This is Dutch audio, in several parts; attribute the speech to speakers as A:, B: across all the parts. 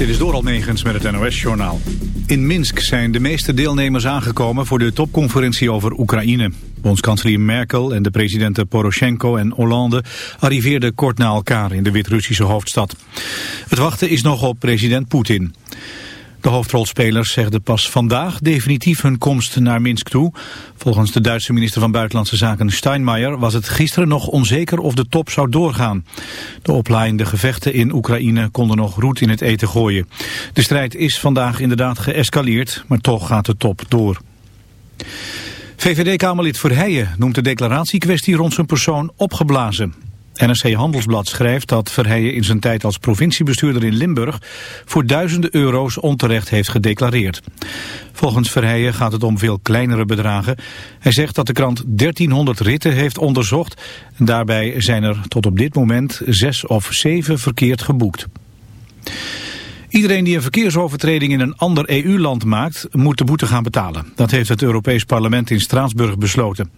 A: Dit is door Almegens met het NOS-journaal. In Minsk zijn de meeste deelnemers aangekomen voor de topconferentie over Oekraïne. Bondskanselier Merkel en de presidenten Poroshenko en Hollande arriveerden kort na elkaar in de Wit-Russische hoofdstad. Het wachten is nog op president Poetin. De hoofdrolspelers zegden pas vandaag definitief hun komst naar Minsk toe. Volgens de Duitse minister van Buitenlandse Zaken Steinmeier was het gisteren nog onzeker of de top zou doorgaan. De oplaaiende gevechten in Oekraïne konden nog roet in het eten gooien. De strijd is vandaag inderdaad geëscaleerd, maar toch gaat de top door. VVD-Kamerlid Verheijen noemt de declaratiekwestie rond zijn persoon opgeblazen. NRC Handelsblad schrijft dat Verheijen in zijn tijd als provinciebestuurder in Limburg voor duizenden euro's onterecht heeft gedeclareerd. Volgens Verheijen gaat het om veel kleinere bedragen. Hij zegt dat de krant 1300 ritten heeft onderzocht daarbij zijn er tot op dit moment zes of zeven verkeerd geboekt. Iedereen die een verkeersovertreding in een ander EU-land maakt, moet de boete gaan betalen. Dat heeft het Europees Parlement in Straatsburg besloten.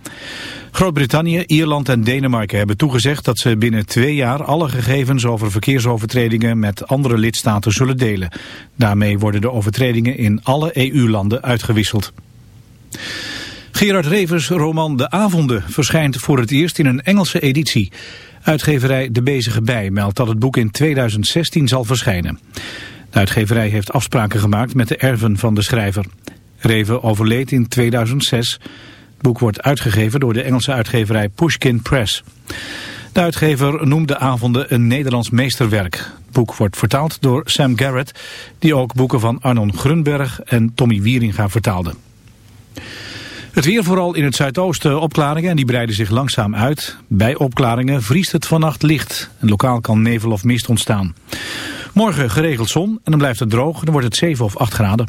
A: Groot-Brittannië, Ierland en Denemarken hebben toegezegd dat ze binnen twee jaar alle gegevens over verkeersovertredingen met andere lidstaten zullen delen. Daarmee worden de overtredingen in alle EU-landen uitgewisseld. Gerard Revers' roman De Avonden verschijnt voor het eerst in een Engelse editie. Uitgeverij De Bezige Bij meldt dat het boek in 2016 zal verschijnen. De uitgeverij heeft afspraken gemaakt met de erven van de schrijver. Reven overleed in 2006. Het boek wordt uitgegeven door de Engelse uitgeverij Pushkin Press. De uitgever noemt de avonden een Nederlands meesterwerk. Het boek wordt vertaald door Sam Garrett, die ook boeken van Arnon Grunberg en Tommy Wieringa vertaalde. Het weer vooral in het zuidoosten opklaringen en die breiden zich langzaam uit. Bij opklaringen vriest het vannacht licht en lokaal kan nevel of mist ontstaan. Morgen geregeld zon en dan blijft het droog. Dan wordt het 7 of 8 graden.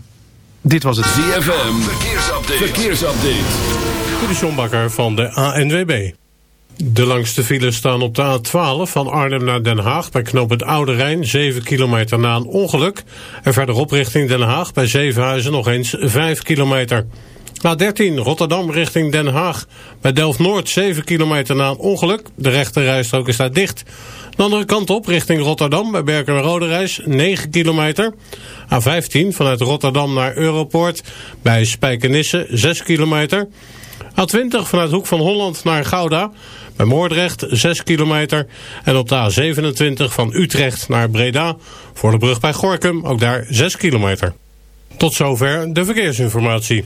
A: Dit was het
B: ZFM. Verkeersupdate. Verkeersupdate.
C: De Sjombakker van de ANWB. De langste files staan op de A12 van Arnhem naar Den Haag... bij knoop het Oude Rijn, 7 kilometer na een ongeluk. En verderop richting Den Haag bij Zevenhuizen nog eens 5 kilometer. A13 Rotterdam richting Den Haag. Bij Delft-Noord 7 kilometer na een ongeluk. De rechterrijstrook is daar dicht. De andere kant op richting Rotterdam bij Berken en Rode Reis 9 kilometer. A15 vanuit Rotterdam naar Europoort bij Spijkenisse 6 kilometer. A20 vanuit Hoek van Holland naar Gouda bij Moordrecht 6 kilometer. En op de A27 van Utrecht naar Breda voor de brug bij Gorkum ook daar 6 kilometer. Tot zover de verkeersinformatie.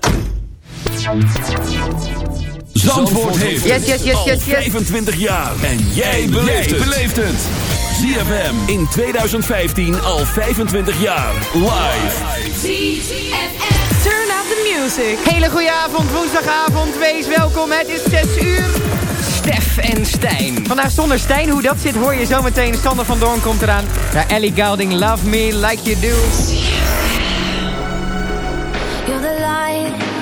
B: Zandvoort heeft
D: Yes, yes, yes,
B: al
D: yes, yes.
B: 25 jaar. En jij beleeft het. ZFM in 2015 al 25 jaar. Live.
D: Turn up the music. Hele goede avond, woensdagavond. Wees welkom. Het is 6 uur.
E: Stef en Stijn.
D: Vandaag zonder Stijn. Hoe dat zit hoor je zometeen. Sander van Doorn komt eraan. Naar Ellie Goulding. Love me like you do.
F: You're the light,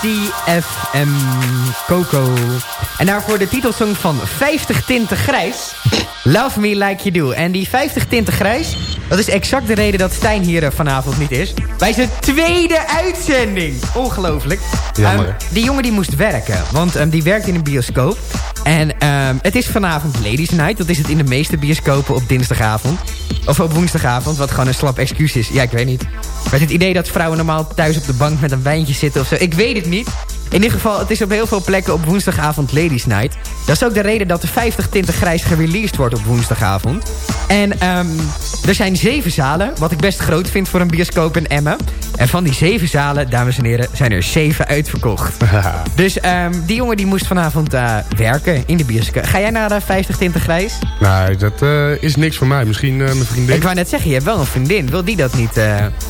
D: CFM Coco. En daarvoor de titelsong van 50 Tinten Grijs. Love Me Like You Do. En die 50 Tinten Grijs, dat is exact de reden dat Stijn hier eh, vanavond niet is. Bij zijn tweede uitzending. Ongelooflijk.
G: Jammer.
D: Ehm, die jongen die moest werken, want ehm, die werkt in een bioscoop. En ehm, het is vanavond Ladies Night. Dat is het in de meeste bioscopen op dinsdagavond. Of op woensdagavond, wat gewoon een slap excuus is. Ja, ik weet niet. Met het idee dat vrouwen normaal thuis op de bank met een wijntje zitten of zo. Ik weet het niet. In ieder geval, het is op heel veel plekken op woensdagavond Ladies Night. Dat is ook de reden dat de 50 Tinten Grijs gereleased wordt op woensdagavond. En ehm, er zijn zeven zalen, wat ik best groot vind voor een bioscoop in Emmen. En van die zeven zalen, dames en heren, zijn er zeven uitverkocht. dus ehm, die jongen die moest vanavond eh, werken in de bioscoop. Ga jij naar de 50 Tinten Grijs?
G: Nee, dat eh, is niks voor mij. Misschien eh, mijn vriendin.
D: Ik wou net zeggen, je hebt wel een vriendin. Wil die dat niet? eh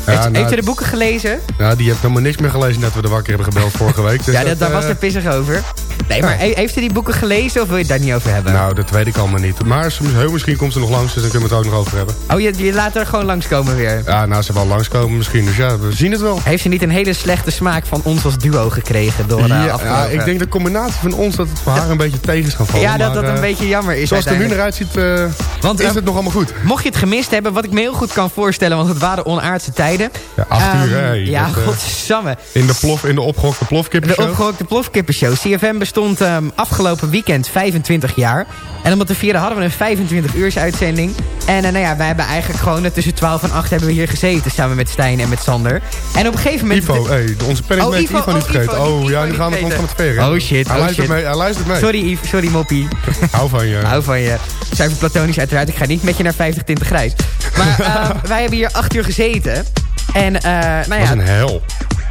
D: heeft,
G: nou,
D: heeft ze de boeken gelezen?
G: Ja, die heeft helemaal niks meer gelezen net we de wakker hebben gebeld vorige week. Dus
D: ja, dat, daar
G: eh,
D: was er pissig over. Nee, maar he- heeft ze die boeken gelezen of wil je het daar niet over hebben?
G: Nou, dat weet ik allemaal niet. Maar heel misschien komt ze nog langs, dus dan kunnen we het ook nog over hebben.
D: Oh, je, je laat er gewoon langskomen weer.
G: Ja, nou, ze wel langskomen misschien. Dus ja, we zien het wel.
D: Heeft ze niet een hele slechte smaak van ons als duo gekregen door eh,
G: ja, ja, ik denk de combinatie van ons dat het voor haar een beetje tegen is gaan vallen.
D: Ja, dat
G: maar,
D: dat een
G: eh,
D: beetje jammer is
G: Zoals het er nu naar uitziet, eh,
D: Want,
G: is
D: eh,
G: het nog allemaal goed.
D: Mocht je het gemist hebben, wat ik me heel goed kan voorstellen... want het waren onaardse tijden.
G: Ja, acht
D: Ehm,
G: uur, hè.
D: Ja,
G: Dat, eh,
D: godsamme.
G: In de, plof, in de opgehokte plofkippen
D: De opgehokte plofkippenshow. CFM bestond ehm, afgelopen weekend 25 jaar. En om het te vieren hadden we een 25 uurs uitzending. En eh, nou ja, wij hebben eigenlijk gewoon eh, tussen 12 en 8 hebben we hier gezeten. Samen met Stijn en met Sander. En op een gegeven moment...
G: Ivo, hey, onze penningmeester
D: Oh, Ivo,
G: Ivo, niet
D: oh,
G: vergeten.
D: Ivo,
G: oh,
D: Ivo
G: ja, nu gaan we
D: vergeten.
G: van het ver. hè?
D: Oh, shit,
G: Hij
D: oh,
G: luistert
D: shit.
G: mee, hij luistert mee.
D: Sorry Yves, sorry Moppie.
G: Hou van je.
D: Hou van je. Zuiver platonisch uiteraard. Ik ga niet met je naar 50 tinten grijs. Maar ehm, wij hebben hier 8 uur gezeten. En eh, nou
G: Dat was
D: ja,
G: een hel.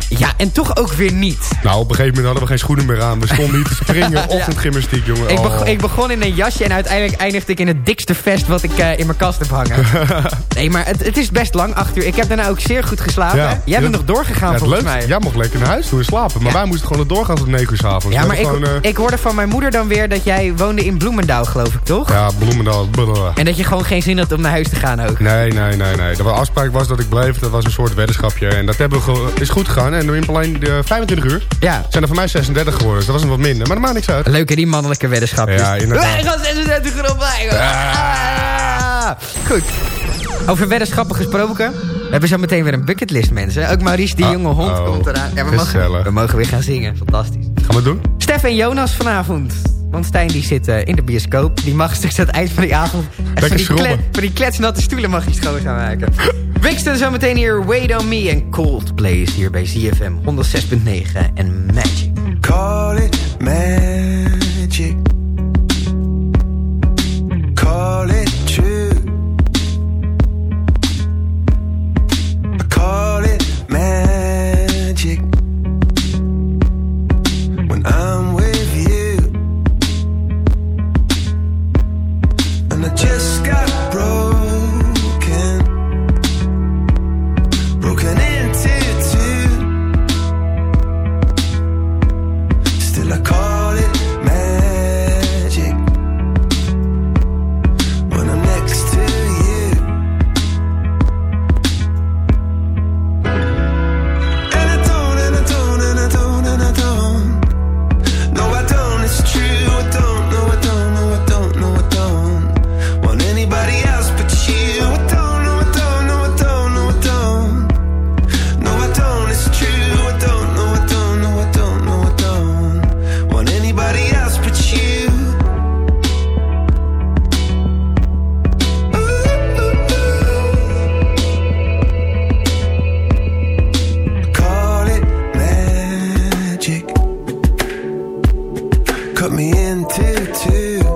D: Ja, en toch ook weer niet.
G: Nou, op een gegeven moment hadden we geen schoenen meer aan. We stonden niet te springen. Ochtendgymnastiek, jongen.
D: Ik,
G: Oh.
D: beg- ik begon in een jasje en uiteindelijk eindigde ik in het dikste vest wat ik eh, in mijn kast heb hangen. nee, maar het, het is best lang, 8 uur. Ik heb daarna ook zeer goed geslapen.
G: Ja.
D: Jij bent nog doorgegaan
G: Ja,
D: volgens mij.
G: Jij mocht lekker naar huis toe en slapen. Maar
D: Ja.
G: wij moesten gewoon doorgaan tot 9 uur s'avonds.
D: Ja, maar ik,
G: Gewoon, eh,
D: ik hoorde van mijn moeder dan weer dat jij woonde in Bloemendaal, geloof ik, toch?
G: Ja, Bloemendaal. blablabla.
D: En dat je gewoon geen zin had om naar huis te gaan ook.
G: Nee, nee, nee, nee. De afspraak was dat ik bleef. Dat was een soort weddenschapje. En dat hebben we is goed gegaan. En in alleen de 25 uur
D: Ja,
G: zijn er voor mij 36 geworden. Dus dat was een wat minder. Maar dat maakt niks uit.
D: leuk hè, die mannelijke weddenschapjes.
G: Ja, inderdaad.
D: Wij gaan 36 euro bij. Ah. Goed. Over weddenschappen gesproken. We hebben zo meteen weer een bucketlist, mensen. Ook Maurice, die
G: Ah,
D: jonge hond,
G: oh.
D: komt eraan. Ja, we, mogen, we mogen weer gaan zingen. Fantastisch.
G: Gaan we het doen?
D: Stef en Jonas vanavond. Want Stijn die zit eh, in de bioscoop. Die mag straks aan het eind van die avond...
G: Lekker
D: van die,
G: schrobben.
D: kle- van die kletsnatte stoelen mag hij schoon gaan maken. Wixton zometeen hier. Wait on me en Coldplay is hier bij ZFM 106.9 en Magic.
H: Call it magic. Cut me into two. And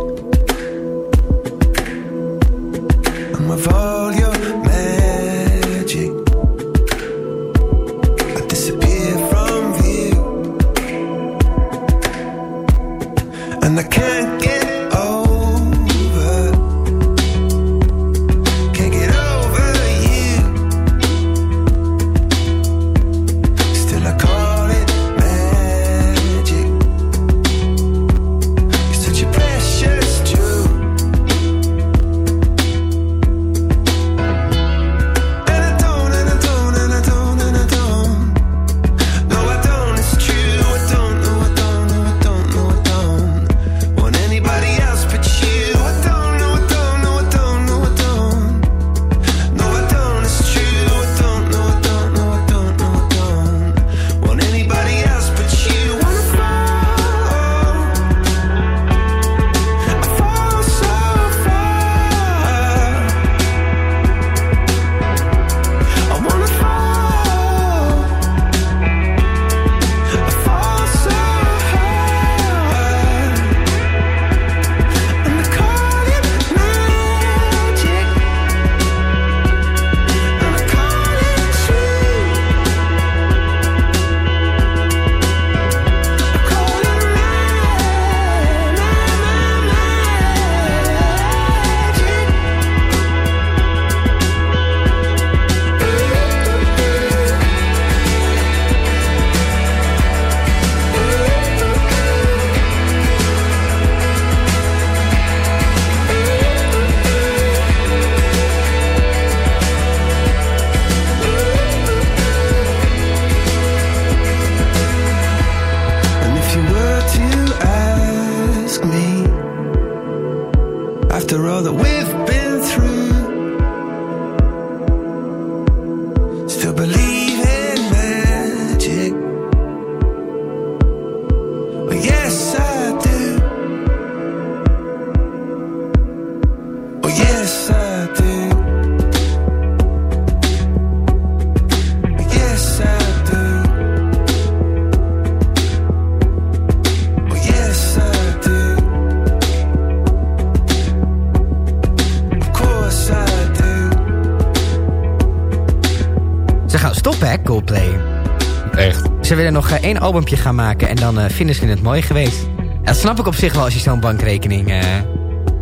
D: nog eh, één albumpje gaan maken en dan eh, vinden ze het mooi geweest. Dat snap ik op zich wel als je zo'n bankrekening eh,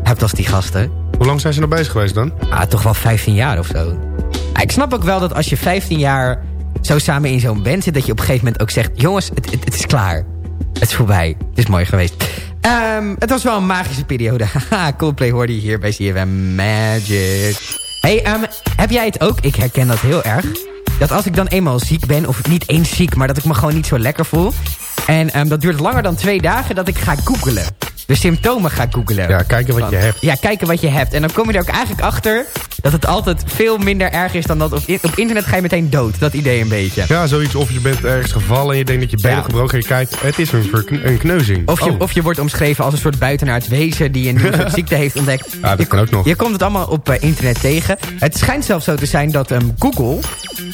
D: hebt als die gasten.
G: Hoe lang zijn ze nog bezig geweest dan?
D: Ah, toch wel 15 jaar of zo. Ah, ik snap ook wel dat als je 15 jaar zo samen in zo'n band zit... dat je op een gegeven moment ook zegt... jongens, het, het, het is klaar. Het is voorbij. Het is mooi geweest. Ehm, het was wel een magische periode. Haha, Coldplay hoorde je hier bij CFM Magic. Hey, ehm, heb jij het ook? Ik herken dat heel erg. Dat als ik dan eenmaal ziek ben, of niet eens ziek... maar dat ik me gewoon niet zo lekker voel... en ehm, dat duurt langer dan twee dagen... dat ik ga googelen. De symptomen ga googelen.
G: Ja, kijken wat
D: Van-
G: je hebt.
D: Ja, kijken wat je hebt. En dan kom je er ook eigenlijk achter... dat het altijd veel minder erg is dan dat... op, op internet ga je meteen dood. Dat idee een beetje.
G: Ja, zoiets of je bent ergens gevallen en je denkt dat je been
D: Ja.
G: gebroken en je kijkt, het is een, een kneuzing.
D: Of je,
G: Oh.
D: of je wordt omschreven als een soort buitenaards wezen... die een nieuwe ziekte heeft ontdekt.
G: Ja, dat
D: je,
G: kan ook nog.
D: Je komt het allemaal op eh, internet tegen. Het schijnt zelfs zo te zijn dat ehm, Google...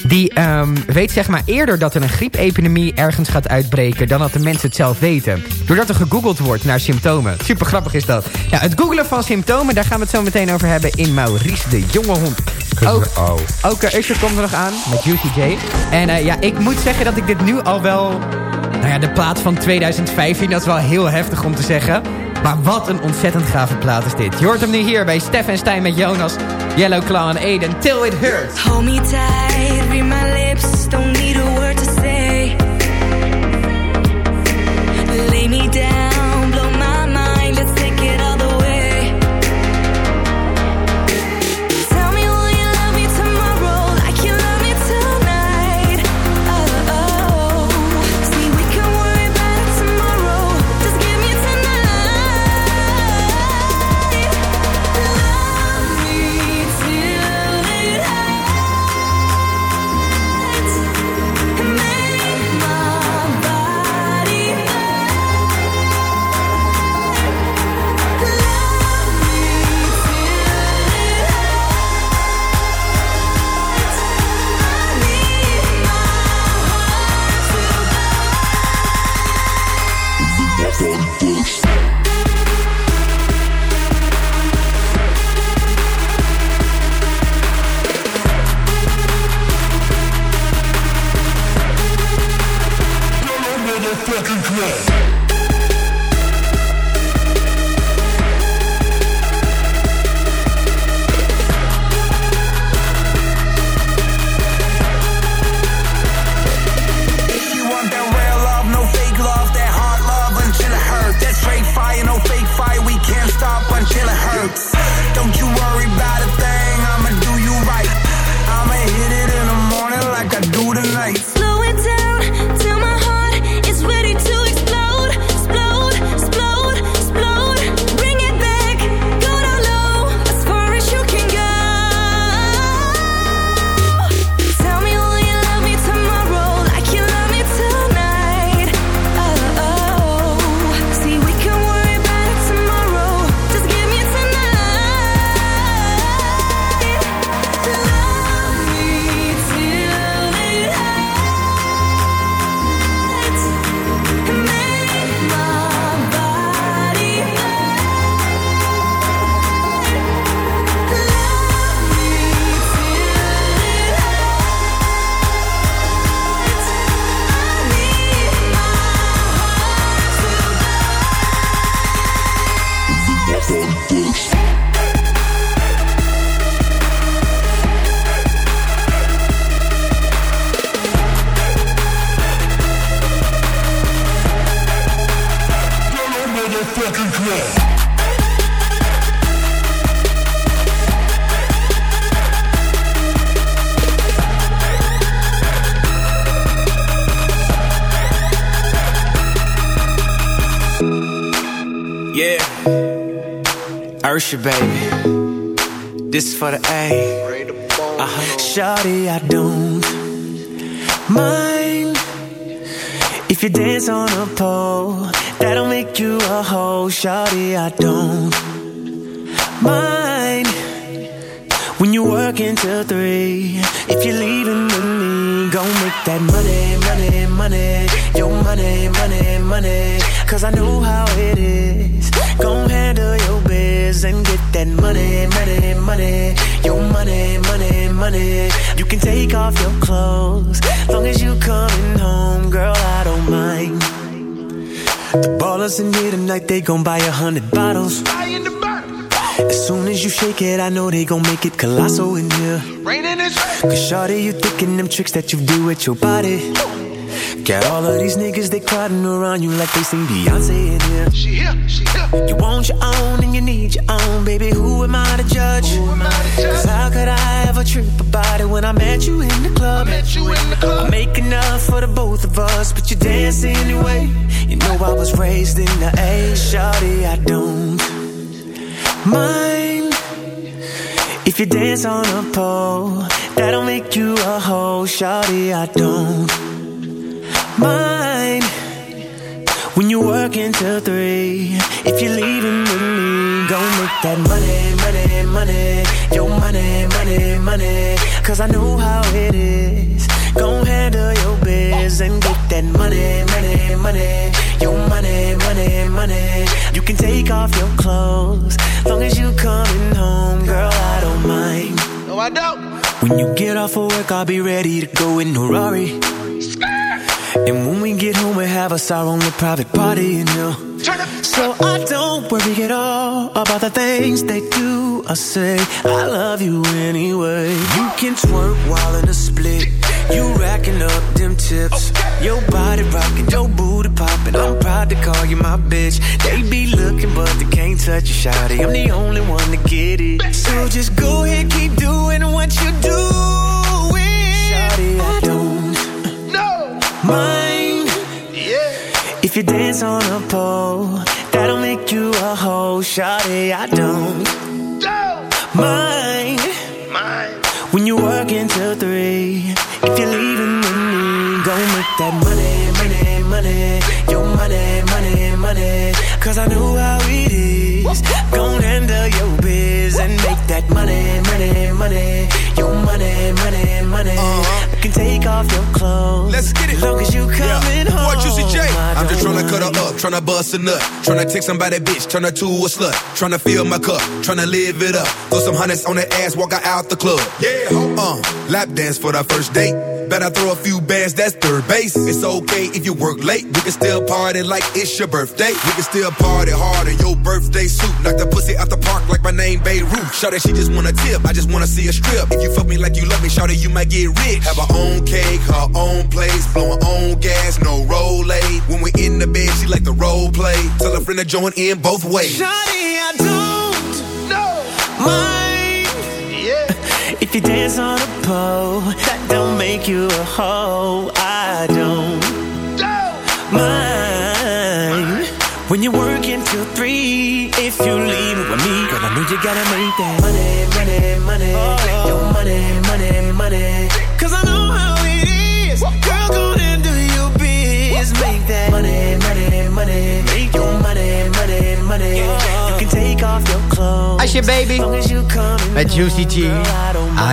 D: die ehm, weet zeg maar eerder dat er een griepepidemie ergens gaat uitbreken... dan dat de mensen het zelf weten. Doordat er gegoogeld wordt naar symptomen. Super grappig is dat. Ja, het googelen van symptomen, daar gaan we het zo meteen over hebben... in Maurice de Jonge Hond. Ook, ook eh, Usher komt er nog aan met Juicy J. En eh, ja, ik moet zeggen dat ik dit nu al wel... Nou ja, de plaat van 2015, dat is wel heel heftig om te zeggen. Maar wat een ontzettend gave plaat is dit. Je hoort hem nu hier bij Stef en Stijn met Jonas, Yellow Claw en Aiden. Till it hurts.
F: Hold me tight, read my lips, don't need a
H: Ursha, baby. This is for the A. Uh-huh. Shawty, I don't mind if you dance on a pole. That'll make you a hoe. Shawty, I don't mind when you work until three. If you're leaving with me, gon' make that money, money, money. Your money, money, money. Cause I know how it is. Gon' handle your biz. biz and get that money, money, money. Your money, money, money. You can take off your clothes, long as you coming home, girl. I don't mind. The ballers in here tonight, they gon' buy a hundred bottles. As soon as you shake it, I know they gon' make it colossal in here. Cause shawty, you thinking them tricks that you do with your body. Got all of these niggas, they crowding around you like they sing Beyonce in here. She here, she here. You want your own and you need your own, baby. Who am I to judge? Cause how could I ever trip about it when I met you in the club? I met you in the club. I make enough for the both of us, but you dance anyway. You know I was raised in the A, shawty, I don't mind if you dance on a pole. That'll make you a hoe, shawty, I don't mind when you work until three. If you're leaving with me, go make that money, money, money. Your money, money, money. Cause I know how it is. Go handle your biz and get that money, money, money. Your money, money, money. You can take off your clothes, long as you coming home, girl. I don't mind. No, I don't. When you get off of work, I'll be ready to go in a Rari. And when we get home, we have us our only private party, you know. So I don't worry at all about the things they do or say. I love you anyway. You can twerk while in a split. You racking up them tips. Your body rocking, your booty popping. I'm proud to call you my bitch. They be looking, but they can't touch you, shawty. I'm the only one to get it. So just go ahead, keep If you dance on a pole, that'll make you a hoe, shawty. I don't mind. When you work until three, if you're leaving with me, go make that money, money, money. Your money, money, money. Cause I know how it is. Go handle your biz and make that money, money, money. Your money, money, money. I can take off your clothes.
I: Let's get it.
H: Long as you coming home.
I: Boy, Juicy J.
H: I
I: I'm just
H: don't
I: tryna cut her up, tryna bust a nut. Tryna take somebody bitch, turn her to a slut. Tryna fill my cup, tryna live it up. Throw some hundreds on that ass, walk her out the club. Yeah, uh, lap dance for the first date. Better throw a few bands, that's third base. It's okay if you work late. We can still party like it's your birthday. We can still party hard in your birthday suit. Knock the pussy out the park like my name Beirut. Shout that she just wanna tip, I just wanna see a strip. If you fuck me like you love me, shout that you might get rich. Have her own cake, her own place, blow her own gas, no roll aid. When we in the bed, she like the role play. Tell a friend to join in both ways.
H: Shawty, I don't mind. If you dance on a pole, that don't make you a hoe. I don't mind. When you work until three, if you leave with me, girl, I know you gotta make that money, money, money. Your money, money, money. Cause I know how it is. Girl, go and do your biz. Make that money, money, money. Make your money, money, money. You
D: Als je baby. Met Juicy G.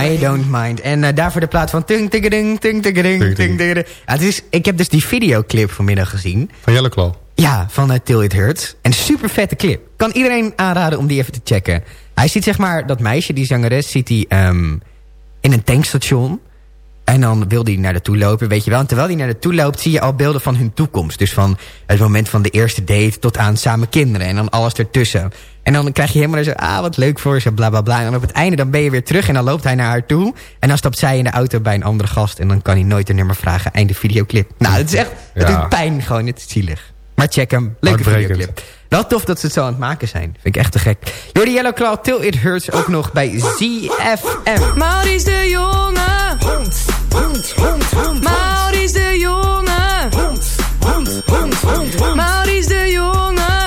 H: I don't mind.
D: En eh, daarvoor de plaat van Tung Tiggeding, Tung Tiggeding, Tung Tiggeding. Ja, het is, ik heb dus die videoclip vanmiddag gezien.
G: Van Jelle Claw.
D: Ja, van uh, Till It Hurts. En super vette clip. Kan iedereen aanraden om die even te checken. Hij ziet zeg maar, dat meisje, die zangeres, ziet hij ehm, in een tankstation. En dan wil hij naar naartoe lopen, weet je wel. En terwijl hij naar naartoe loopt, zie je al beelden van hun toekomst. Dus van het moment van de eerste date tot aan samen kinderen. En dan alles ertussen. En dan krijg je helemaal zo, ah, wat leuk voor ze, bla bla bla. En dan op het einde dan ben je weer terug en dan loopt hij naar haar toe. En dan stapt zij in de auto bij een andere gast. En dan kan hij nooit een nummer vragen. Einde videoclip. Nou, het is echt, het
G: Ja.
D: doet pijn gewoon, het is zielig. Maar check hem, leuke videoclip. Wel tof dat ze het zo aan het maken zijn. Vind ik echt te gek. Jordi Yellow Claw, Till It Hurts ook nog bij ZFM.
J: Maurice de Jonge. Hond, hond, hond, hond. Maurice de Jonge. Hond, hond, hond, hond. Maurice de Jonge.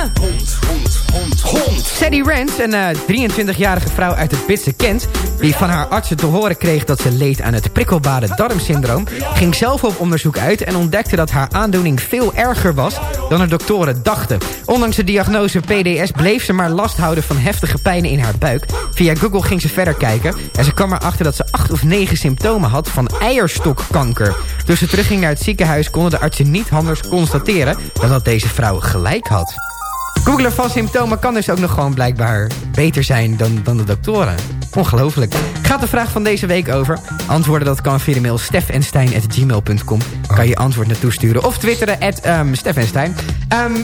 J: Hond, hond.
D: Sadie Rance, een eh, 23-jarige vrouw uit het Britse Kent... die van haar artsen te horen kreeg dat ze leed aan het prikkelbare darmsyndroom... ging zelf op onderzoek uit en ontdekte dat haar aandoening veel erger was... dan de doktoren dachten. Ondanks de diagnose PDS bleef ze maar last houden van heftige pijnen in haar buik. Via Google ging ze verder kijken en ze kwam erachter dat ze acht of negen symptomen had van eierstokkanker. Toen ze terugging naar het ziekenhuis konden de artsen niet anders constateren... dan dat deze vrouw gelijk had. Googelen van symptomen kan dus ook nog gewoon blijkbaar beter zijn dan, dan de doktoren. Ongelooflijk. Gaat de vraag van deze week over? Antwoorden dat kan via de mail stefenstein.gmail.com. Kan je antwoord naartoe sturen. Of twitteren at um, Stefenstein.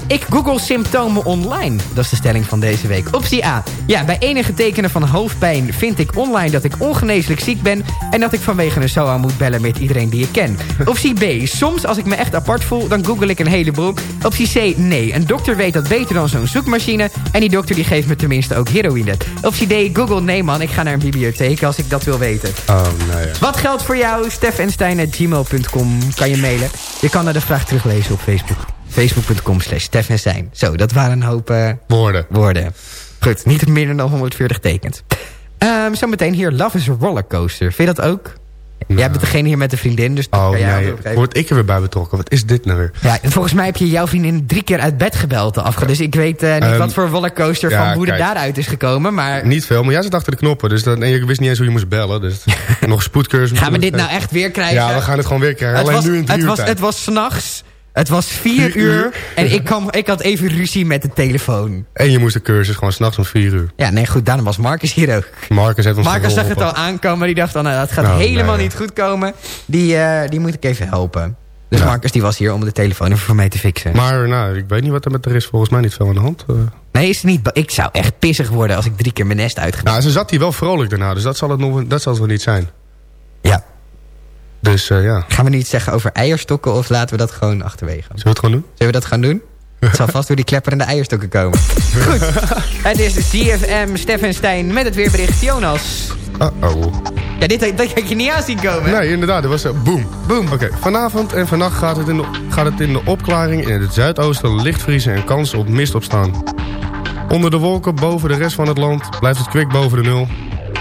D: Ik google symptomen online. Dat is de stelling van deze week. Optie A. Ja, bij enige tekenen van hoofdpijn vind ik online dat ik ongeneeslijk ziek ben... en dat ik vanwege een SOA moet bellen met iedereen die ik ken. Optie B. Soms als ik me echt apart voel, dan google ik een heleboel. Optie C. Nee, een dokter weet dat beter dan zo'n zoekmachine... en die dokter die geeft me tenminste ook heroïne. Optie D. Google. Nee man, ik ga naar een bibliotheek als ik dat wil weten.
G: Oh, nee. ja.
D: Wat geldt voor jou? steffenstein.gmail.com kan je mailen. Je kan er de vraag teruglezen op Facebook. Facebook.com slash Steffenstein. Zo, dat waren een hoop eh,
G: Woorden.
D: woorden. Goed, niet minder dan 140 tekens. Ehm zometeen hier, Love is a Rollercoaster. Vind je dat ook? Jij bent degene hier met de vriendin, dus
G: Oh nee, word ik er weer bij betrokken? Wat is dit nou weer?
D: Ja, en volgens mij heb je jouw vriendin drie keer uit bed gebeld de afge... Dus ik weet eh, niet
G: Ehm,
D: wat voor rollercoaster
G: ja,
D: van hoe
G: kijk.
D: daaruit is gekomen. Maar
G: Niet veel, maar jij zit achter de knoppen. Dus dan, en je wist niet eens hoe je moest bellen. Dus nog spoedcursus.
D: gaan we dit nou echt weer krijgen?
G: Ja, we gaan het gewoon weer krijgen.
D: Het
G: Alleen
D: was,
G: nu in
D: het
G: uur
D: was,
G: tijd.
D: het was s'nachts. Het was vier,
G: Vier
D: uur.
G: uur.
D: En ik, kwam, ik had even ruzie met de telefoon.
G: En je moest de cursus gewoon s'nachts om vier uur.
D: Ja, nee, goed, daarom was Marcus hier ook.
G: Marcus heeft ons
D: Marcus zag het al aankomen. Die dacht, dan, nou, dat gaat
G: Nou,
D: helemaal niet goed komen. Die, eh, die moet ik even helpen. Dus
G: Ja.
D: Marcus die was hier om de telefoon even voor mij te fixen.
G: Maar nou, ik weet niet wat er met er is. Volgens mij niet veel aan de hand. Eh,
D: nee, is het niet. Ik zou echt pissig worden als ik drie keer mijn nest uitga.
G: nou, ze zat hier wel vrolijk daarna. Dus dat zal het, nog, dat zal het wel niet zijn.
D: Ja.
G: Dus eh, ja,
D: Gaan we nu iets zeggen over eierstokken of laten we dat gewoon achterwege?
G: zullen we het gewoon doen?
D: Zullen we dat gaan doen? Het zal vast door die klepperende eierstokken komen. Goed. Het is de CFM Stefan Stein met het weerbericht Jonas.
G: Uh-oh.
D: Ja, dit, dat had je niet aan zien komen.
G: Nee, inderdaad. Dat was uh, boom.
D: Boom.
G: Oké, vanavond en vannacht gaat het, in de, gaat het in de opklaring in het zuidoosten licht vriezen en kans op mist opstaan. Onder de wolken boven de rest van het land blijft het kwik boven de nul.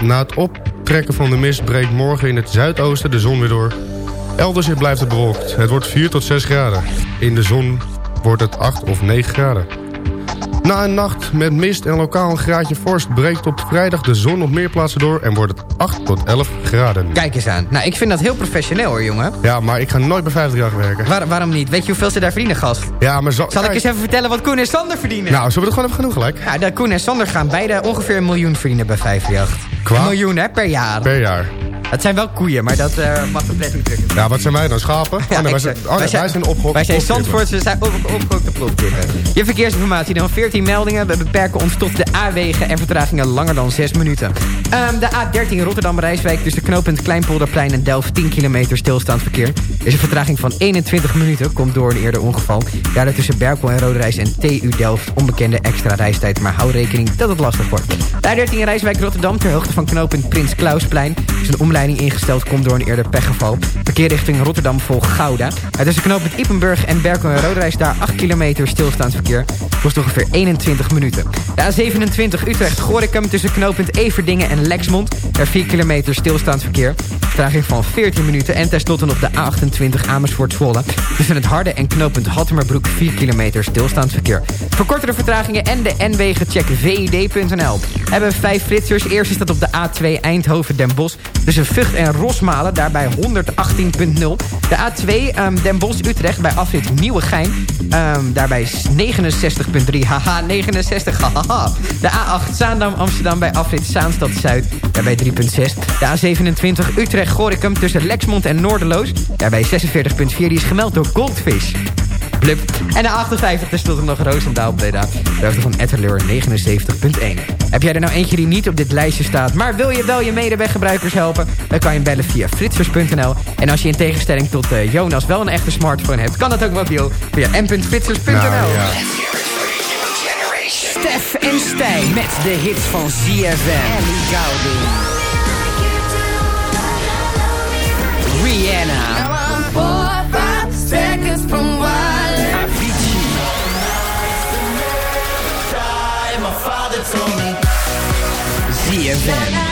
G: Na het optrekken van de mist breekt morgen in het zuidoosten de zon weer door. Elders blijft het bewolkt. Het wordt 4 tot 6 graden. In de zon wordt het 8 of 9 graden. Na een nacht met mist en lokaal een graadje vorst... breekt op vrijdag de zon op meer plaatsen door... en wordt het 8 tot 11 graden.
D: Kijk eens aan. Nou, ik vind dat heel professioneel hoor, jongen.
G: Ja, maar ik ga nooit bij 50 jaar werken.
D: Waar, waarom niet? Weet je hoeveel ze daar verdienen, gast?
G: Ja, maar zo...
D: Zal ik eens even vertellen wat Koen en Sander verdienen?
G: Nou, zullen we het gewoon even gaan doen gelijk?
D: Ja, de Koen en Sander gaan beide ongeveer een miljoen verdienen bij 538.
G: Qua?
D: Een miljoen, hè, per jaar.
G: Per jaar.
D: Dat zijn wel koeien, maar dat eh, mag de pret niet drukken.
G: Ja, wat zijn wij dan? Schapen? Oh, nee, wij, zijn, oh, wij zijn.
D: Wij zijn Zandvoortse, zijn op, op, opgehoogde plofkippen. Je verkeersinformatie dan 14 meldingen. We beperken ons tot de A-wegen en vertragingen langer dan 6 minuten. Ehm, de A13 Rotterdam-Rijswijk tussen knooppunt Kleinpolderplein en Delft 10 kilometer stilstaand verkeer. Er is een vertraging van 21 minuten, komt door een eerder ongeval. Daardoor tussen Berkel en Roderijs en TU Delft onbekende extra reistijd. Maar hou rekening dat het lastig wordt. De A13 Rijswijk-Rotterdam ter hoogte van knooppunt Prins Klausplein. is een omleiding ingesteld, komt door een eerder pechgeval. Verkeer richting Rotterdam volgt Gouda. Het tussen knooppunt Ippenburg en Berkel en Roderijs daar 8 kilometer stilstaand verkeer. Kost ongeveer 21 minuten. De A27 Utrecht-Gorikum tussen knooppunt Everdingen en Lexmond. Daar 4 kilometer stilstaand verkeer. Vertraging van 14 minuten. En tenslotte nog de A28 Amersfoort-Zwolle. Tussen het Harde en knooppunt Hattemerbroek 4 kilometer stilstaand verkeer. Voor kortere vertragingen en de N-wegen check vid.nl. Hebben vijf flitsers. Eerst is dat op de A2 Eindhoven-Den Bosch. Tussen Vught en Rosmalen, daarbij 118.0. De A2 ehm, Den Bosch-Utrecht bij afrit Nieuwegein. Ehm daarbij 69.3. Haha, 69. Haha. De A8 Zaandam-Amsterdam bij afrit Zaanstad-Zuid. Daarbij 3.6. De A27 Utrecht-Gorikum tussen Lexmond en Noorderloos. Daarbij 46.4. Die is gemeld door Goldfish. En de 58 tenslotte nog Roosendaal Breda. De hoogte van Etterleur 79.1. Heb jij er nou eentje die niet op dit lijstje staat... maar wil je wel je medeweggebruikers helpen... dan kan je hem bellen via fritsers.nl. En als je in tegenstelling tot eh, Jonas wel een echte smartphone hebt... kan dat ook mobiel via m.fritsers.nl.
G: Nou, ja.
E: Stef en Stijn met de hits van ZFM. Ellie Goulding. ZFM.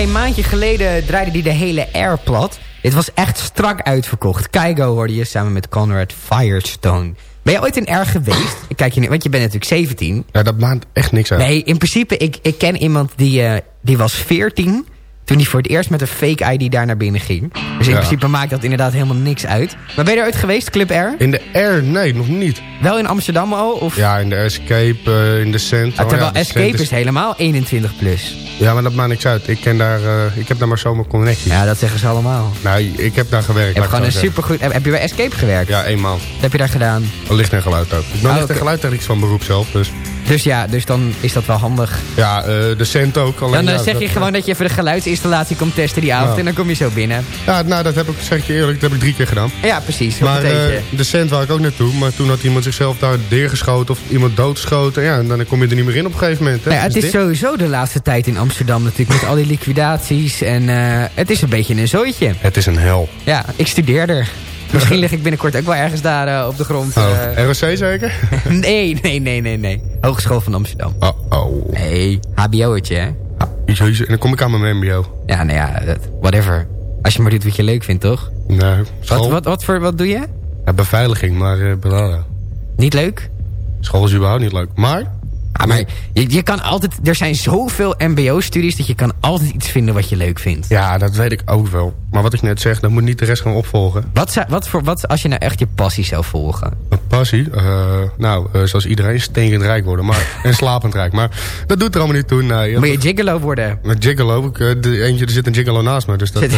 D: Geen maandje geleden draaide die de hele air plat. Dit was echt strak uitverkocht. Kaigo hoorde je samen met Conrad Firestone. Ben je ooit in air geweest? Ik Kijk je, niet- want je bent natuurlijk 17.
G: Ja, dat maakt echt niks uit.
D: Nee, in principe, ik, ik ken iemand die, eh, die was 14... toen hij voor het eerst met een fake ID daar naar binnen ging. Dus in
G: Ja.
D: principe maakt dat inderdaad helemaal niks uit. Maar ben je er ooit geweest, Club Air?
G: In de Air, nee, nog niet.
D: Wel in Amsterdam al? Of?
G: Ja, in de Escape, eh, in de Cent.
D: Ah, terwijl
G: ja,
D: Escape is helemaal 21 plus.
G: Ja, maar dat maakt niks uit. Ik, ken daar, eh, ik heb daar maar zomaar connectie.
D: Ja, dat zeggen ze allemaal.
G: Nou, ik heb daar gewerkt. Laat
D: gewoon een supergoed... Heb, heb je bij Escape gewerkt?
G: Ja, één maand.
D: Wat heb je daar gedaan?
G: Licht en geluid ook. Ik ben
D: Ah,
G: licht
D: oké.
G: en geluid technisch van beroep zelf. Dus
D: Dus ja, dus dan is dat wel handig.
G: ja, eh, de Cent ook. Alleen,
D: Dan eh,
G: ja,
D: zeg je gewoon dat je even de geluidsinstallatie komt testen die avond...
G: Ja.
D: en dan kom je zo binnen.
G: Ja, nou, dat heb ik, zeg je eerlijk, dat heb ik drie keer gedaan.
D: Ja, precies.
G: Maar eh, de cent waar ik ook naartoe. Maar toen had iemand zichzelf daar neergeschoten of iemand doodgeschoten. Ja, en dan kom je er niet meer in op een gegeven moment. Hè.
D: Nou ja, het
G: Dus
D: is sowieso de laatste tijd in Amsterdam natuurlijk... met al die liquidaties en het is een beetje een zooitje.
G: Het is een hel.
D: Ja, ik studeer er. Misschien lig ik binnenkort ook wel ergens daar eh, op de grond.
G: Oh,
D: eh.
G: ROC zeker?
D: nee, nee, nee, nee, nee. Hogeschool van Amsterdam.
G: Oh, oh.
D: Nee, hbo'tje, hè?
G: Jezus, en dan kom ik aan mijn mbo.
D: Ja, nou ja, whatever. Als je maar doet wat je leuk vindt, toch?
G: Nee,
D: Wat,
G: school.
D: wat, wat, voor, wat doe je?
G: Ja, beveiliging, maar bla-
D: Niet leuk?
G: school is überhaupt niet leuk. Maar,
K: Ah, maar je, je kan altijd, er zijn zoveel mbo-studies dat je kan altijd iets vinden wat je leuk vindt.
G: Ja, dat weet ik ook wel. Maar wat ik net zeg, dan moet niet de rest gaan opvolgen.
K: Wat, zou- wat, voor, wat als je nou echt je passie zou volgen?
G: Een passie? eh, nou, eh, zoals iedereen, stinkend rijk worden. Maar, en slapend rijk. Maar dat doet er allemaal niet toe. Nee,
K: Moet je gigolo worden?
G: Met gigolo, ik, eh, de, eentje, er zit een gigolo naast me. Dus dat,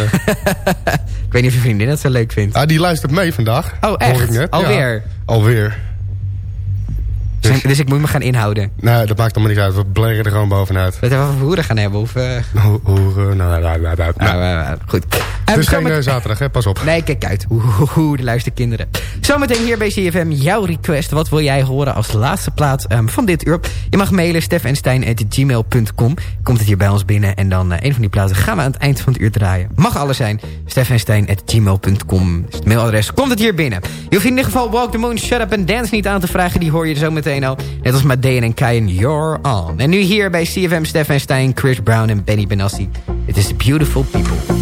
K: Ik weet niet of je vriendin dat zo leuk vindt.
G: ah, die luistert mee vandaag.
K: Oh, echt?
G: Hoor ik net.
K: Alweer?
G: Ja, alweer.
K: Dus, dus ik moet me gaan inhouden.
G: Nee, dat maakt allemaal niet uit. We blaren er gewoon bovenuit.
K: Dat we over hoeren gaan hebben. Of, eh,
G: Hoe, hoe, eh, nou, nou, nou, nou, nou.
K: nou, eh, goed.
G: Het
K: Eh,
G: is
K: we
G: geen eh, zaterdag, hè? Pas op.
K: Nee, kijk uit. Hoe, de luisterkinderen. Zometeen hier bij CFM jouw request. Wat wil jij horen als laatste plaat ehm, van dit uur? Je mag mailen steffenstein.gmail.com. Komt het hier bij ons binnen. En dan eh, een van die platen gaan we aan het eind van het uur draaien. Mag alles zijn. steffenstein.gmail.com is het mailadres. Komt het hier binnen. Je hoeft in ieder geval Walk the Moon, Shut Up and Dance niet aan te vragen. Die hoor je zo meteen al. Net als Madeen en Kayen, You're On. En nu hier bij CFM Stefan Stein, Chris Brown en Benny Benassi. Het is Beautiful People.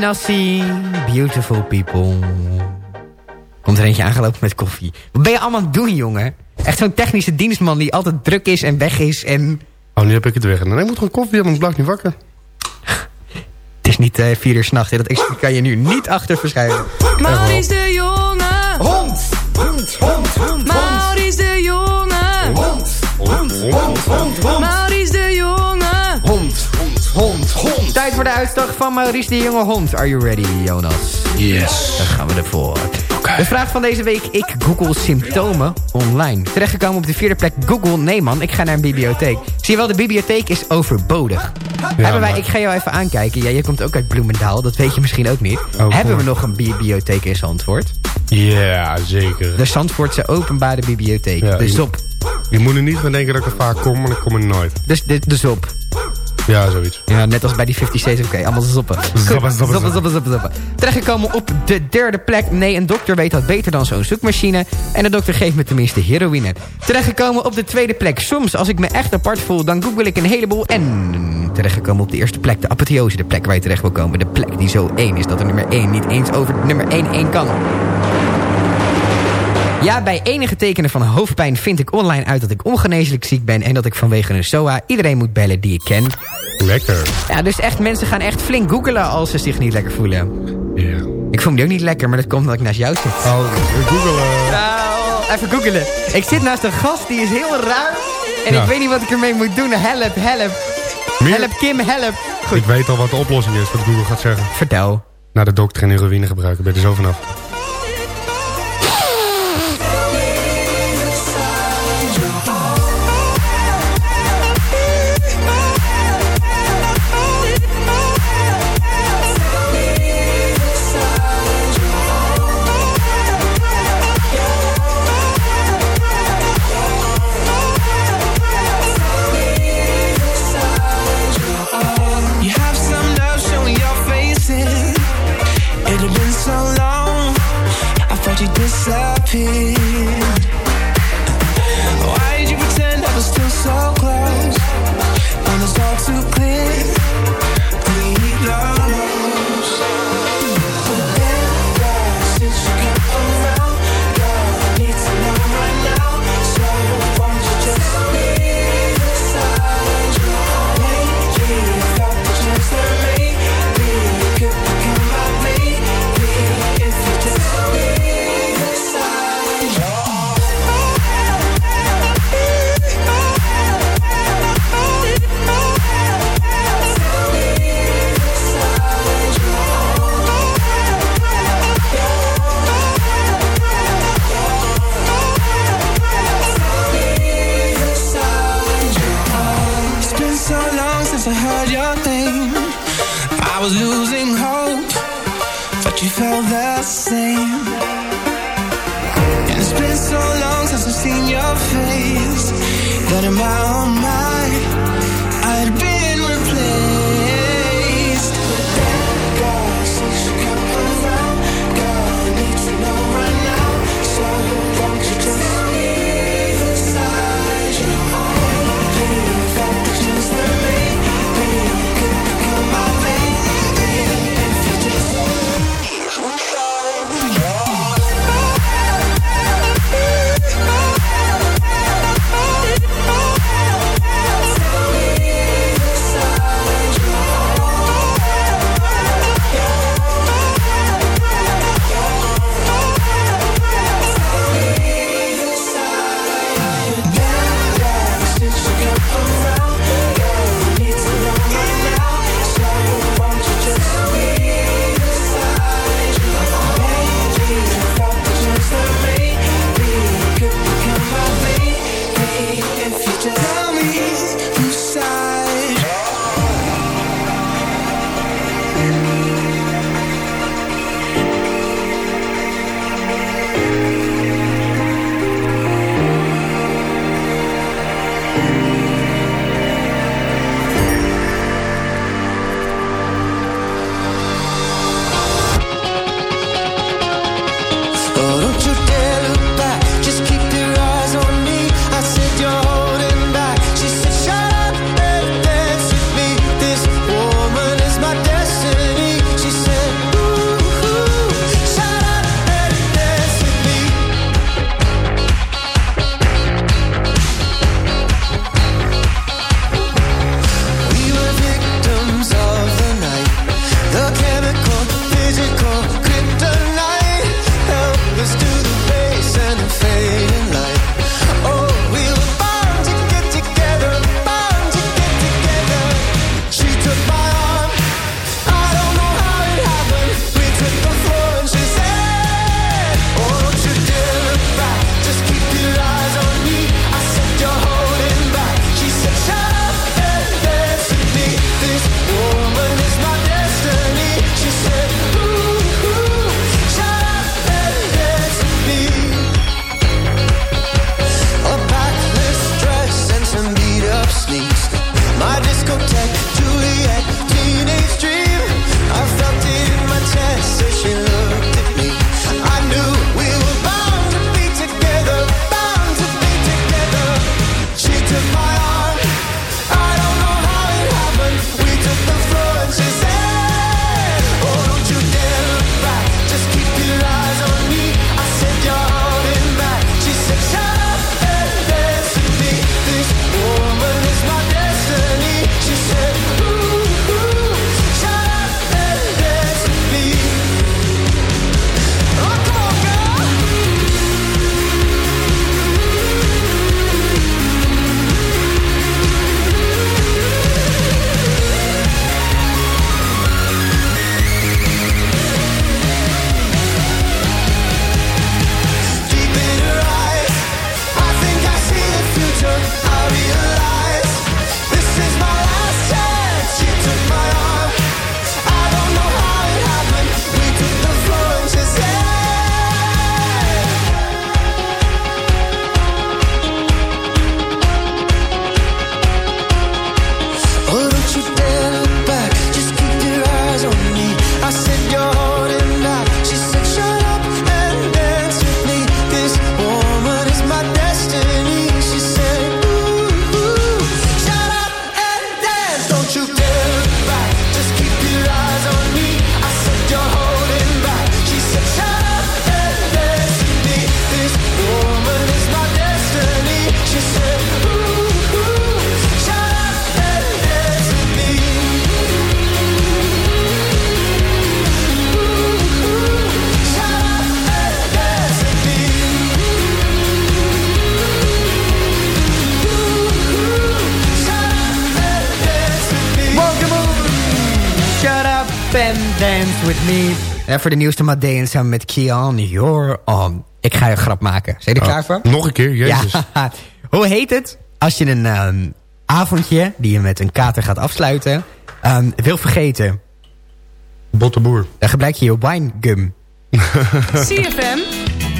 K: Benassi. Beautiful people. Komt er eentje aangelopen met koffie. Wat ben je allemaal aan het doen, jongen? Echt zo'n technische dienstman die altijd druk is en weg is en...
G: Oh, nu heb ik het weg. Nee, ik moet gewoon koffie hebben, want ik blijf niet wakker.
K: Het is niet eh, vier uur s'nachts. Dat excuus kan je nu niet achter verschuiven.
J: Maurice de Jonge.
K: Hond! Hond, hond, hond,
J: Maurice de Jonge.
K: hond, hond, hond, hond, hond,
D: Tijd voor de uitslag van Maurice de Jonge Hond. Are you ready, Jonas?
G: Yes.
D: Dan gaan we ervoor. De vraag van deze week. Ik google symptomen online. Terechtgekomen op de vierde plek Google. Nee man, ik ga naar een bibliotheek. Zie je wel, de bibliotheek is overbodig. Hebben wij,
H: maar-
D: ik ga jou even aankijken. Ja, je komt ook uit Bloemendaal. Dat weet je misschien ook niet.
H: Oh,
D: Hebben we nog een bibliotheek in Zandvoort?
H: Ja, zeker.
D: De Zandvoortse Openbare Bibliotheek.
H: Ja,
D: de
H: je-
D: ZOP.
H: Je moet er niet van denken dat ik er vaak kom, maar ik kom er nooit.
D: Dus de, de ZOP.
H: Ja, zoiets.
D: Ja, net als bij die 50 Shades. Oké, allemaal zoppen.
H: Zoppen, zoppen,
D: zoppen, zoppen. Terechtgekomen op de derde plek. Nee, een dokter weet dat beter dan zo'n zoekmachine. En de dokter geeft me tenminste heroïne. Terechtgekomen op de tweede plek. Soms, als ik me echt apart voel, dan google ik een heleboel. En terechtgekomen op de eerste plek. De apotheose, de plek waar je terecht wil komen. De plek die zo één is dat er nummer 1 niet eens over nummer 1 één kan. Ja, bij enige tekenen van hoofdpijn vind ik online uit dat ik ongeneeslijk ziek ben... en dat ik vanwege een SOA iedereen moet bellen die ik ken.
H: Lekker.
D: Ja, dus echt, mensen gaan echt flink googelen als ze zich niet lekker voelen.
H: Ja.
D: Ik voel me ook niet lekker, maar dat komt omdat ik naast jou zit.
H: Oh, Google.
D: Nou, even googelen. Ik zit naast een gast, die is heel raar. En
H: Ja.
D: ik weet niet wat ik ermee moet doen. Help, help.
H: Meer-
D: Help, Kim, help. Goed,
H: Ik weet al wat de oplossing is, wat Google gaat zeggen.
D: vertel.
H: Naar de dokter en heroïne gebruiken, ben je er zo vanaf.
D: En voor de nieuwste Madeon samen met Kian, You're On. Ik ga je een grap maken. Zijn je er klaar voor?
G: Nog een keer, jezus.
D: Ja. Hoe heet het als je een ehm, avondje, die je met een kater gaat afsluiten, ehm, wil vergeten?
G: Botteboer.
D: Dan gebruik je je winegum.
L: CFM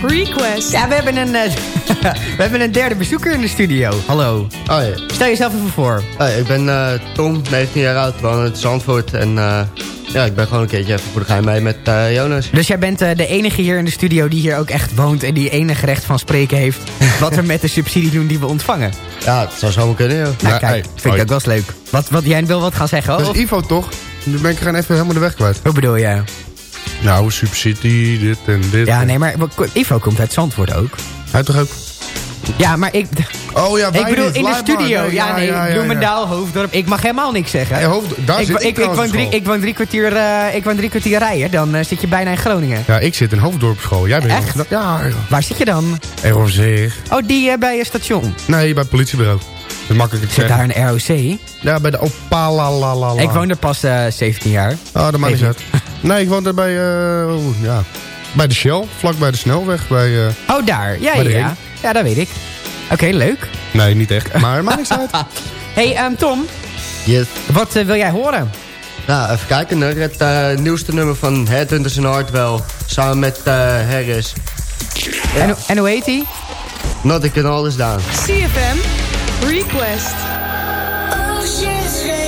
L: Request.
D: Ja, we hebben een, eh, we hebben een derde bezoeker in de studio. Hallo.
M: Oh, ja.
D: Stel jezelf even voor.
M: Hoi, ik ben eh, Tom, 19 jaar oud, woon in Zandvoort. En eh, ja, ik ben gewoon een keertje even voor de geheim mee met eh, Jonas.
D: Dus jij bent eh, de enige hier in de studio die hier ook echt woont... en die enig recht van spreken heeft... wat we met de subsidie doen die we ontvangen.
M: Ja, het zou zomaar kunnen, joh.
D: Nou, kijk, vind ik ook wel eens leuk. Wat, wat, jij wil wat gaan zeggen?
G: Dat
D: Of-
G: is Ivo toch? Nu ben ik gewoon even helemaal de weg kwijt.
D: Hoe bedoel je?
G: Nou, subsidie, dit en dit.
D: Ja, nee, maar Ivo komt uit Zandvoort ook.
G: Hij toch ook?
D: Ja, maar ik...
G: Oh ja, wij
D: ik bedoel,
G: niet,
D: in de studio.
G: Nee,
D: ja, nee,
G: ja, ja,
D: Bloemendaal, Hoofddorp. Ik mag helemaal niks zeggen.
G: Hoofd- daar
D: ik,
G: zit ik
D: ik, ik, woon drie, ik woon drie kwartier, eh, ik woon drie kwartier rijden. Dan eh, zit je bijna in Groningen.
G: Ja, ik zit in Hoofddorpschool. Jij bent
D: Echt?
G: Ja.
D: Waar zit je dan?
G: ROC.
D: Oh, die eh, bij je station.
G: Nee, bij het politiebureau. Dat is makkelijk te
D: Zit daar een ROC?
G: Ja, bij de Opalalalala.
D: Ik woon er pas eh 17 jaar.
G: Oh, dat maakt niet uit. Nee, ik woon er bij, oeh, ja, bij de Shell. Vlak bij de snelweg. Bij,
D: Oh, daar. Ja, ja, ja. Ja, dat weet ik. Oké, leuk.
G: nee, niet echt. Maar maakt niks uit.
D: hey, ehm, Tom.
M: Yes.
D: Wat eh, wil jij horen?
M: Nou, even kijken. naar Het eh, nieuwste nummer van Headhunters in Hartwell. Samen met eh, Harris.
D: En, hoe- en hoe heet hij?
M: Nothing can all is down.
L: CFM Request.
F: Race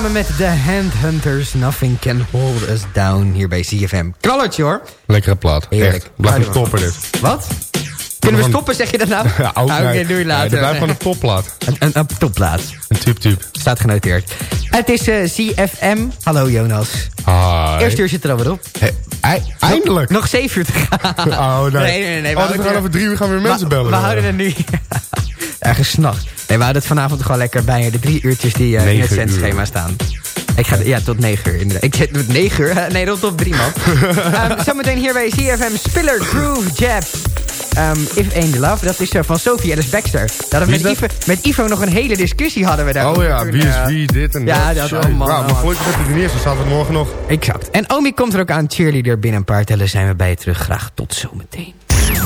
D: samen met The Handhunters. Nothing can hold us down hier bij CFM. Knallertje hoor.
G: Lekkere plaat.
D: Heerlijk.
G: Blijf topper dit.
D: Wat? Kunnen we
G: Van-
D: stoppen, zeg je dat nou?
G: Ja,
D: Oké,
G: nee.
D: doe je
G: Nee,
D: later.
G: dit blijft gewoon een topplaat.
D: Een, een, een topplaat.
G: Een tube-tube.
D: Staat genoteerd. Het is eh, CFM. Hallo Jonas.
G: Hi.
D: Eerste uur zit er alweer op.
G: Ei- eindelijk.
D: Nog zeven uur te gaan.
G: Oh, nee.
D: Nee, nee, nee.
G: Oh, dus we gaan over drie uur gaan weer mensen bellen.
D: We houden er nu... Ergens s'nachts. Nee, we houden het vanavond gewoon lekker bij de drie uurtjes die eh, in het zendschema staan. Ik ga, ja, tot negen uur inderdaad. Ik zit tot negen uur. Nee, tot op drie man. Ehm, zometeen hier bij CFM Spiller Groove Jab. Ehm, If Ain't Love, dat is eh, van Sophie Alice Baxter. Dat we met
G: is
D: Ivo, met Ivo nog een hele discussie hadden we daar.
G: Oh ja, wie is wie, dit en
D: Ja,
G: dat.
D: dat
G: Shit.
D: allemaal.
G: Wauw, maar gelukkig dat het er niet is, dan staat het morgen nog.
D: Exact. En Omi komt er ook aan, cheerleader binnen een paar tellen zijn we bij je terug. Graag tot zometeen.